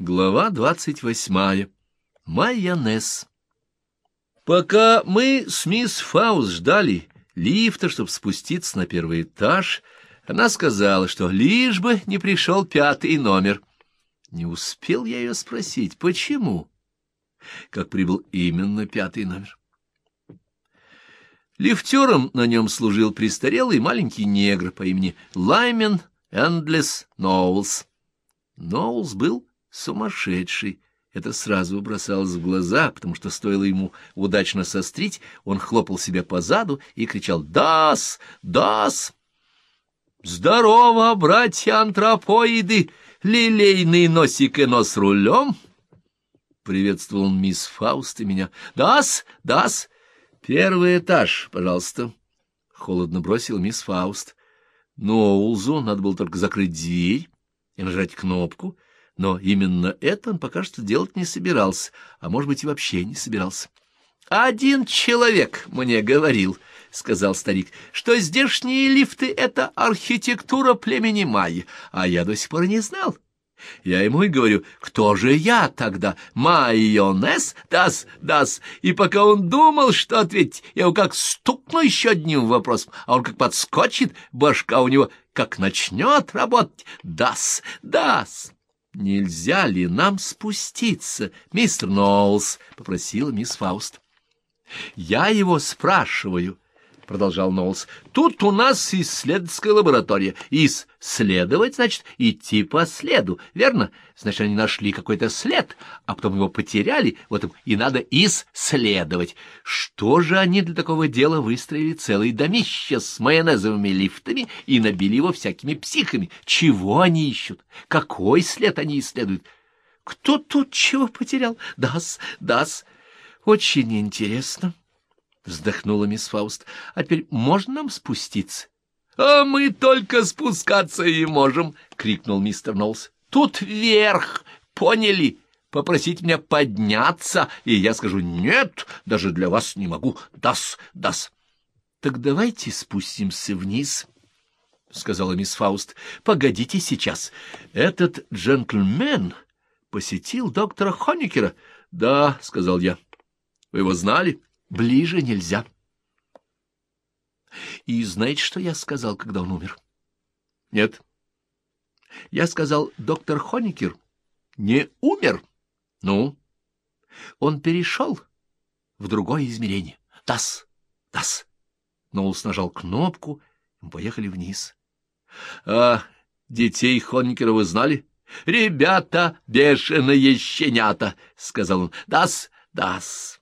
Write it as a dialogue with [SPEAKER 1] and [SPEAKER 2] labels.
[SPEAKER 1] Глава двадцать восьмая. Майонез. Пока мы с мисс Фаус ждали лифта, чтобы спуститься на первый этаж, она сказала, что лишь бы не пришел пятый номер. Не успел я ее спросить, почему, как прибыл именно пятый номер. Лифтером на нем служил престарелый маленький негр по имени Лаймен Эндлес Ноулс. Ноулс был Сумасшедший! Это сразу бросалось в глаза, потому что стоило ему удачно сострить, он хлопал себя по заду и кричал «Да-с! Да-с!» «Здорово, братья-антропоиды! Лилейный носик и нос рулем!» Приветствовал мисс Фауст и меня. «Да-с! Да-с! Первый этаж, пожалуйста!» Холодно бросил мисс Фауст. Но Улзу надо было только закрыть дверь и нажать кнопку — но именно это он пока что делать не собирался, а, может быть, и вообще не собирался. «Один человек мне говорил, — сказал старик, — что здешние лифты — это архитектура племени Майи, а я до сих пор не знал. Я ему и говорю, кто же я тогда? Майонез? Дас, дас. И пока он думал, что ответить, я его как стукну еще одним вопросом, а он как подскочит, башка у него как начнет работать. Дас, дас. «Нельзя ли нам спуститься, мистер Ноулс?» — попросила мисс Фауст. «Я его спрашиваю», — продолжал Ноулс. «Тут у нас исследовательская лаборатория. Исследовать, значит, идти по следу, верно? Значит, они нашли какой-то след, а потом его потеряли, вот им и надо исследовать. Что же они для такого дела выстроили целое домище с майонезовыми лифтами и набили его всякими психами? Чего они ищут? Какой след они исследуют? Кто тут чего потерял? Да-с, да-с. Очень интересно. — вздохнула мисс Фауст. — А теперь можно нам спуститься? — А мы только спускаться и можем! — крикнул мистер Ноулс. — Тут верх, поняли? Попросите меня подняться, и я скажу «нет, даже для вас не могу, да-с, да-с». — Так давайте спустимся вниз, — сказала мисс Фауст. — Погодите сейчас. Этот джентльмен посетил доктора Хоникера. — Да, — сказал я. — Вы его знали? — Ближе нельзя. И знаете, что я сказал, когда он умер? Нет. Я сказал, доктор Хоникер не умер. Ну? Он перешел в другое измерение. Тас, тас. Ноулс нажал кнопку, и мы поехали вниз. — А детей Хоникера вы знали? — Ребята, бешеные щенята, — сказал он. — Дас, дас.